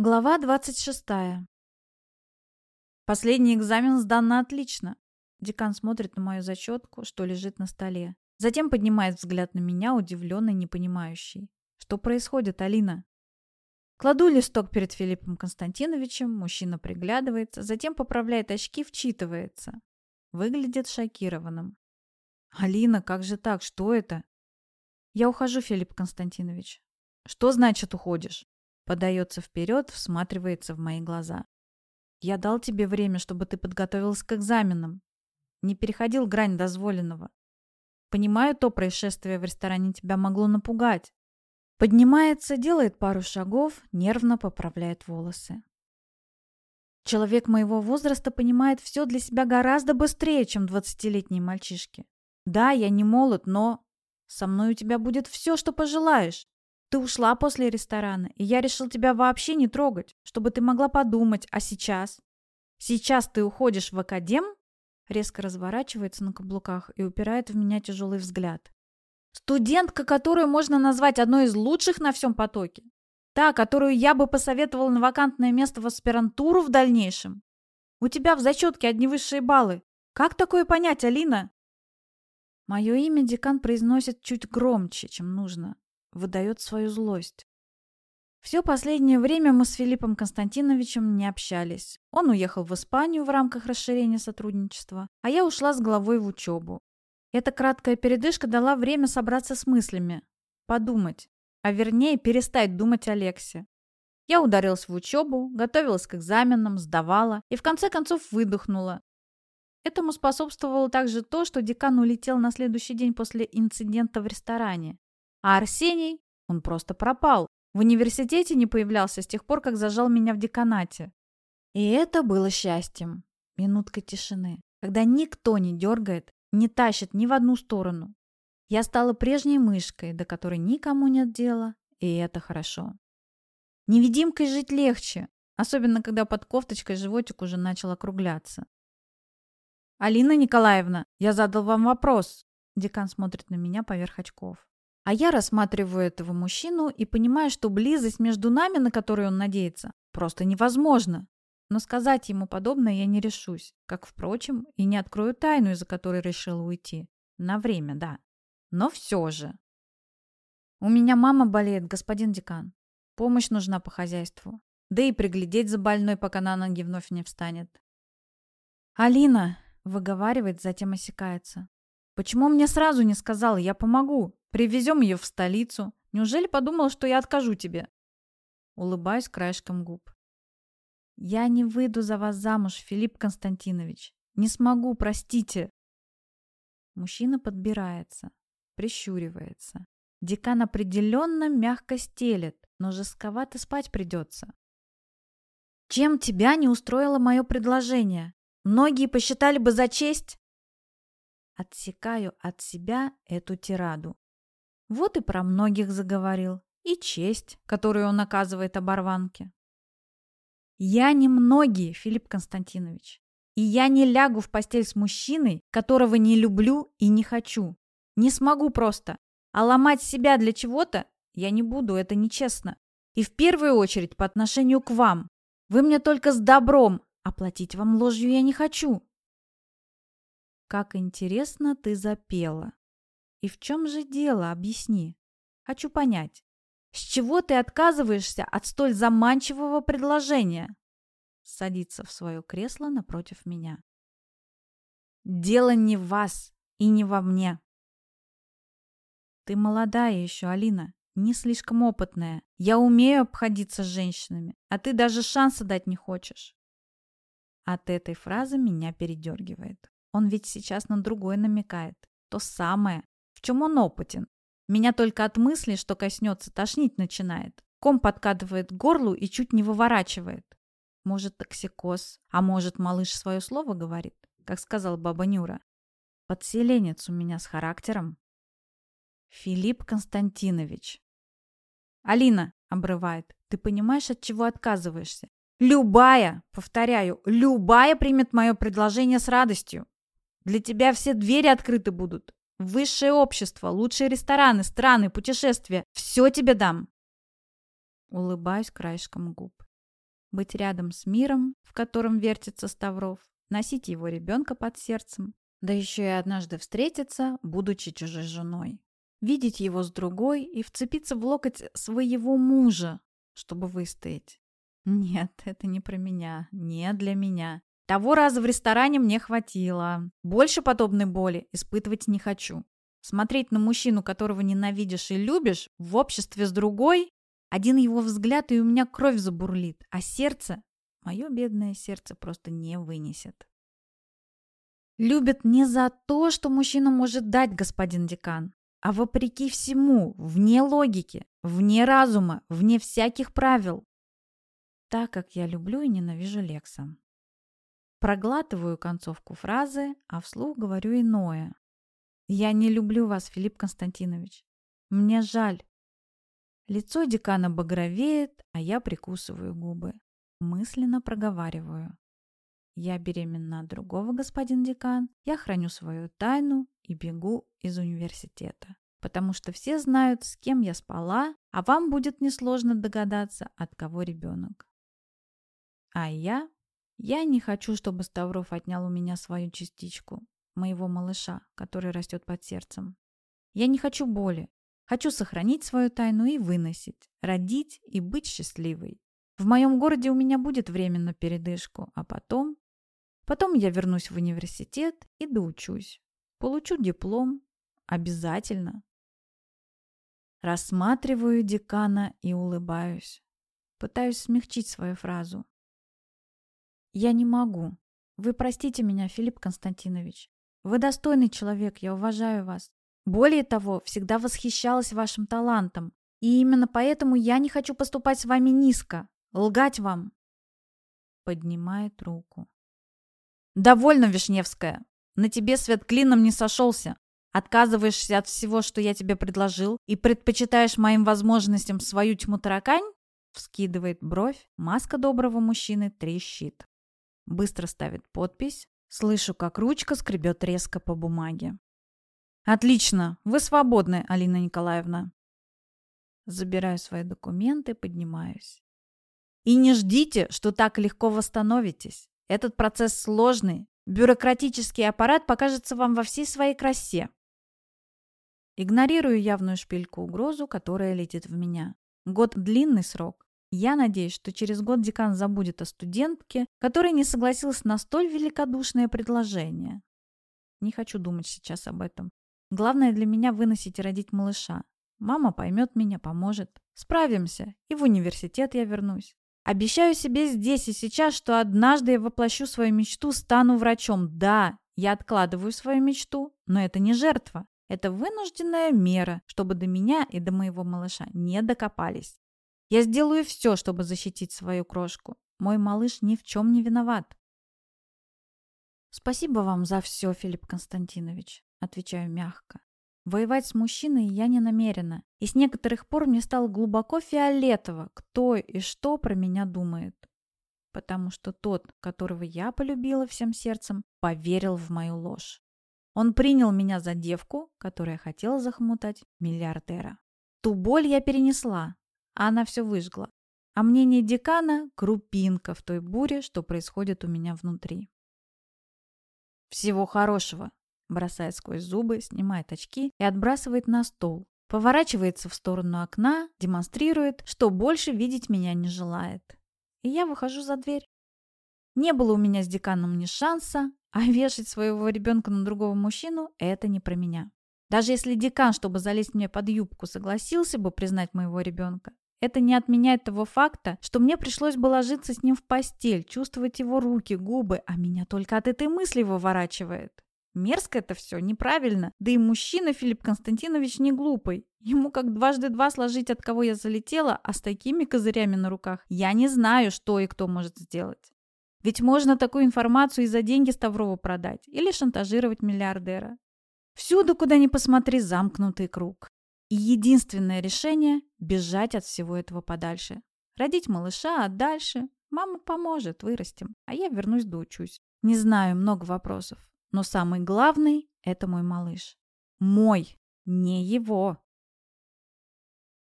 Глава 26. Последний экзамен сдан на отлично. Декан смотрит на мою зачетку, что лежит на столе. Затем поднимает взгляд на меня, удивленный, непонимающий. Что происходит, Алина? Кладу листок перед Филиппом Константиновичем, мужчина приглядывается, затем поправляет очки, вчитывается. Выглядит шокированным. «Алина, как же так? Что это?» «Я ухожу, Филипп Константинович». «Что значит уходишь?» Подается вперед, всматривается в мои глаза. Я дал тебе время, чтобы ты подготовился к экзаменам. Не переходил грань дозволенного. Понимаю, то происшествие в ресторане тебя могло напугать. Поднимается, делает пару шагов, нервно поправляет волосы. Человек моего возраста понимает все для себя гораздо быстрее, чем двадцатилетние мальчишки. Да, я не молод, но со мной у тебя будет все, что пожелаешь. Ты ушла после ресторана, и я решил тебя вообще не трогать, чтобы ты могла подумать, а сейчас? Сейчас ты уходишь в академ?» Резко разворачивается на каблуках и упирает в меня тяжелый взгляд. «Студентка, которую можно назвать одной из лучших на всем потоке. Та, которую я бы посоветовала на вакантное место в аспирантуру в дальнейшем. У тебя в зачетке одни высшие баллы. Как такое понять, Алина?» Мое имя декан произносит чуть громче, чем нужно, выдает свою злость. Все последнее время мы с Филиппом Константиновичем не общались. Он уехал в Испанию в рамках расширения сотрудничества, а я ушла с головой в учебу. Эта краткая передышка дала время собраться с мыслями, подумать, а вернее перестать думать о Лексе. Я ударилась в учебу, готовилась к экзаменам, сдавала и в конце концов выдохнула. Этому способствовало также то, что декан улетел на следующий день после инцидента в ресторане. А Арсений, он просто пропал. В университете не появлялся с тех пор, как зажал меня в деканате. И это было счастьем. Минутка тишины, когда никто не дергает, не тащит ни в одну сторону. Я стала прежней мышкой, до которой никому нет дела, и это хорошо. Невидимкой жить легче, особенно когда под кофточкой животик уже начал округляться. «Алина Николаевна, я задал вам вопрос». Декан смотрит на меня поверх очков. А я рассматриваю этого мужчину и понимаю, что близость между нами, на которую он надеется, просто невозможна. Но сказать ему подобное я не решусь, как, впрочем, и не открою тайну, из-за которой решила уйти. На время, да. Но все же. У меня мама болеет, господин декан. Помощь нужна по хозяйству. Да и приглядеть за больной, пока на ноги вновь не встанет. «Алина!» — выговаривает, затем осекается. «Почему мне сразу не сказала? Я помогу!» Привезем ее в столицу. Неужели подумал, что я откажу тебе?» Улыбаюсь краешком губ. «Я не выйду за вас замуж, Филипп Константинович. Не смогу, простите». Мужчина подбирается, прищуривается. Декан определенно мягко стелет, но жестковато спать придется. «Чем тебя не устроило мое предложение? Многие посчитали бы за честь?» Отсекаю от себя эту тираду. Вот и про многих заговорил. И честь, которую он оказывает оборванке. Я не многие, Филипп Константинович. И я не лягу в постель с мужчиной, которого не люблю и не хочу. Не смогу просто. А ломать себя для чего-то я не буду, это нечестно. И в первую очередь по отношению к вам. Вы мне только с добром, а платить вам ложью я не хочу. Как интересно ты запела. И в чем же дело, объясни. Хочу понять. С чего ты отказываешься от столь заманчивого предложения? Садится в свое кресло напротив меня. Дело не в вас и не во мне. Ты молодая еще, Алина, не слишком опытная. Я умею обходиться с женщинами, а ты даже шанса дать не хочешь. От этой фразы меня передергивает. Он ведь сейчас на другое намекает. То самое, в чем он опытен. Меня только от мысли, что коснется, тошнить начинает. Ком подкатывает горлу и чуть не выворачивает. Может, токсикоз, а может, малыш свое слово говорит, как сказала баба Нюра. Подселенец у меня с характером. Филипп Константинович. Алина, обрывает, ты понимаешь, от чего отказываешься? Любая, повторяю, любая примет мое предложение с радостью. Для тебя все двери открыты будут. Высшее общество, лучшие рестораны, страны, путешествия. Все тебе дам. Улыбаюсь краешком губ. быть рядом с миром, в котором вертится Ставров, носить его ребенка под сердцем, да еще и однажды встретиться, будучи чужой женой. Видеть его с другой и вцепиться в локоть своего мужа, чтобы выстоять. Нет, это не про меня, не для меня. Того раза в ресторане мне хватило. Больше подобной боли испытывать не хочу. Смотреть на мужчину, которого ненавидишь и любишь, в обществе с другой, один его взгляд, и у меня кровь забурлит, а сердце, мое бедное сердце просто не вынесет. Любят не за то, что мужчина может дать, господин декан, а вопреки всему, вне логики, вне разума, вне всяких правил. Так как я люблю и ненавижу Лекса. Проглатываю концовку фразы, а вслух говорю иное. Я не люблю вас, Филипп Константинович. Мне жаль. Лицо декана багровеет, а я прикусываю губы. Мысленно проговариваю. Я беременна от другого, господин декан. Я храню свою тайну и бегу из университета. Потому что все знают, с кем я спала, а вам будет несложно догадаться, от кого ребенок. А я? Я не хочу, чтобы Ставров отнял у меня свою частичку моего малыша, который растет под сердцем. Я не хочу боли. Хочу сохранить свою тайну и выносить, родить и быть счастливой. В моем городе у меня будет время на передышку, а потом... Потом я вернусь в университет и доучусь. Получу диплом. Обязательно. Рассматриваю декана и улыбаюсь. Пытаюсь смягчить свою фразу. Я не могу. Вы простите меня, Филипп Константинович. Вы достойный человек, я уважаю вас. Более того, всегда восхищалась вашим талантом. И именно поэтому я не хочу поступать с вами низко, лгать вам. Поднимает руку. Довольно, Вишневская. На тебе свет клином не сошелся. Отказываешься от всего, что я тебе предложил, и предпочитаешь моим возможностям свою тьму таракань? Вскидывает бровь, маска доброго мужчины трещит. Быстро ставит подпись, Слышу, как ручка скребет резко по бумаге. «Отлично! Вы свободны, Алина Николаевна!» Забираю свои документы, поднимаюсь. «И не ждите, что так легко восстановитесь. Этот процесс сложный. Бюрократический аппарат покажется вам во всей своей красе». Игнорирую явную шпильку угрозу, которая летит в меня. Год – длинный срок. Я надеюсь, что через год декан забудет о студентке, которая не согласилась на столь великодушное предложение. Не хочу думать сейчас об этом. Главное для меня выносить и родить малыша. Мама поймет меня, поможет. Справимся, и в университет я вернусь. Обещаю себе здесь и сейчас, что однажды я воплощу свою мечту, стану врачом. Да, я откладываю свою мечту, но это не жертва. Это вынужденная мера, чтобы до меня и до моего малыша не докопались. Я сделаю все, чтобы защитить свою крошку. Мой малыш ни в чем не виноват. Спасибо вам за все, Филипп Константинович, отвечаю мягко. Воевать с мужчиной я не намерена, и с некоторых пор мне стало глубоко фиолетово, кто и что про меня думает. Потому что тот, которого я полюбила всем сердцем, поверил в мою ложь. Он принял меня за девку, которая хотела захмутать миллиардера. Ту боль я перенесла, а она все выжгла. А мнение декана – крупинка в той буре, что происходит у меня внутри. «Всего хорошего!» – бросает сквозь зубы, снимает очки и отбрасывает на стол. Поворачивается в сторону окна, демонстрирует, что больше видеть меня не желает. И я выхожу за дверь. Не было у меня с деканом ни шанса, а вешать своего ребенка на другого мужчину – это не про меня. Даже если декан, чтобы залезть мне под юбку, согласился бы признать моего ребенка, это не отменяет того факта, что мне пришлось бы ложиться с ним в постель, чувствовать его руки, губы, а меня только от этой мысли выворачивает. Мерзко это все, неправильно. Да и мужчина Филипп Константинович не глупый. Ему как дважды два сложить, от кого я залетела, а с такими козырями на руках я не знаю, что и кто может сделать. Ведь можно такую информацию и за деньги Ставрову продать или шантажировать миллиардера. Всюду, куда ни посмотри, замкнутый круг. И единственное решение – бежать от всего этого подальше. Родить малыша, а дальше мама поможет, вырастим, а я вернусь доучусь. Не знаю, много вопросов, но самый главный – это мой малыш. Мой, не его.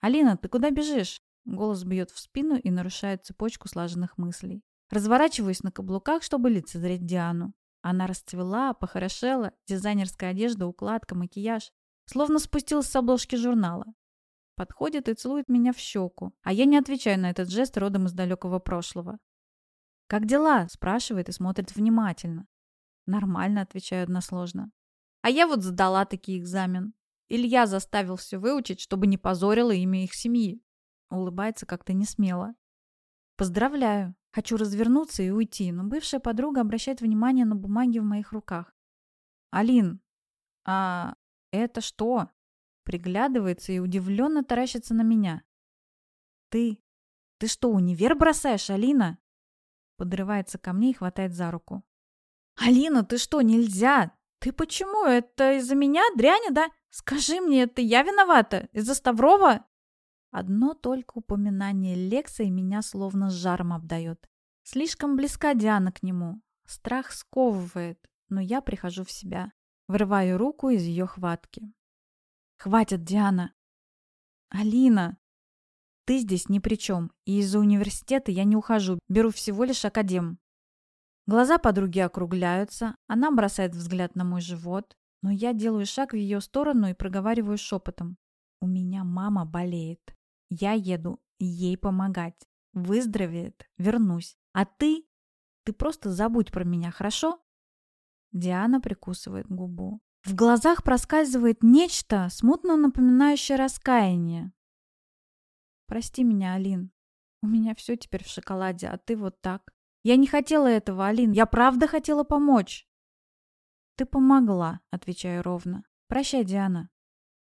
«Алина, ты куда бежишь?» Голос бьет в спину и нарушает цепочку слаженных мыслей. Разворачиваюсь на каблуках, чтобы лицезреть Диану. Она расцвела, похорошела, дизайнерская одежда, укладка, макияж. Словно спустилась с обложки журнала. Подходит и целует меня в щеку, а я не отвечаю на этот жест родом из далекого прошлого. «Как дела?» – спрашивает и смотрит внимательно. «Нормально», – отвечаю односложно. «А я вот сдала таки экзамен. Илья заставил все выучить, чтобы не позорило имя их семьи». Улыбается как-то несмело. «Поздравляю. Хочу развернуться и уйти, но бывшая подруга обращает внимание на бумаги в моих руках. «Алин, а это что?» Приглядывается и удивленно таращится на меня. «Ты... ты что, универ бросаешь, Алина?» Подрывается ко мне и хватает за руку. «Алина, ты что, нельзя? Ты почему? Это из-за меня, дряня, да? Скажи мне, это я виновата? Из-за Ставрова?» Одно только упоминание Лекса и меня словно жаром обдает. Слишком близка Диана к нему. Страх сковывает, но я прихожу в себя. Вырываю руку из ее хватки. «Хватит, Диана!» «Алина!» «Ты здесь ни при чем, и из-за университета я не ухожу, беру всего лишь академ». Глаза подруги округляются, она бросает взгляд на мой живот, но я делаю шаг в ее сторону и проговариваю шепотом. «У меня мама болеет». Я еду ей помогать. Выздоровеет, вернусь. А ты? Ты просто забудь про меня, хорошо? Диана прикусывает губу. В глазах проскальзывает нечто, смутно напоминающее раскаяние. Прости меня, Алин. У меня все теперь в шоколаде, а ты вот так. Я не хотела этого, Алин. Я правда хотела помочь. Ты помогла, отвечаю ровно. Прощай, Диана.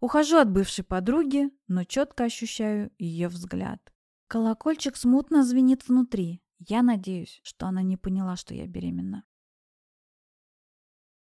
Ухожу от бывшей подруги, но четко ощущаю ее взгляд. Колокольчик смутно звенит внутри. Я надеюсь, что она не поняла, что я беременна.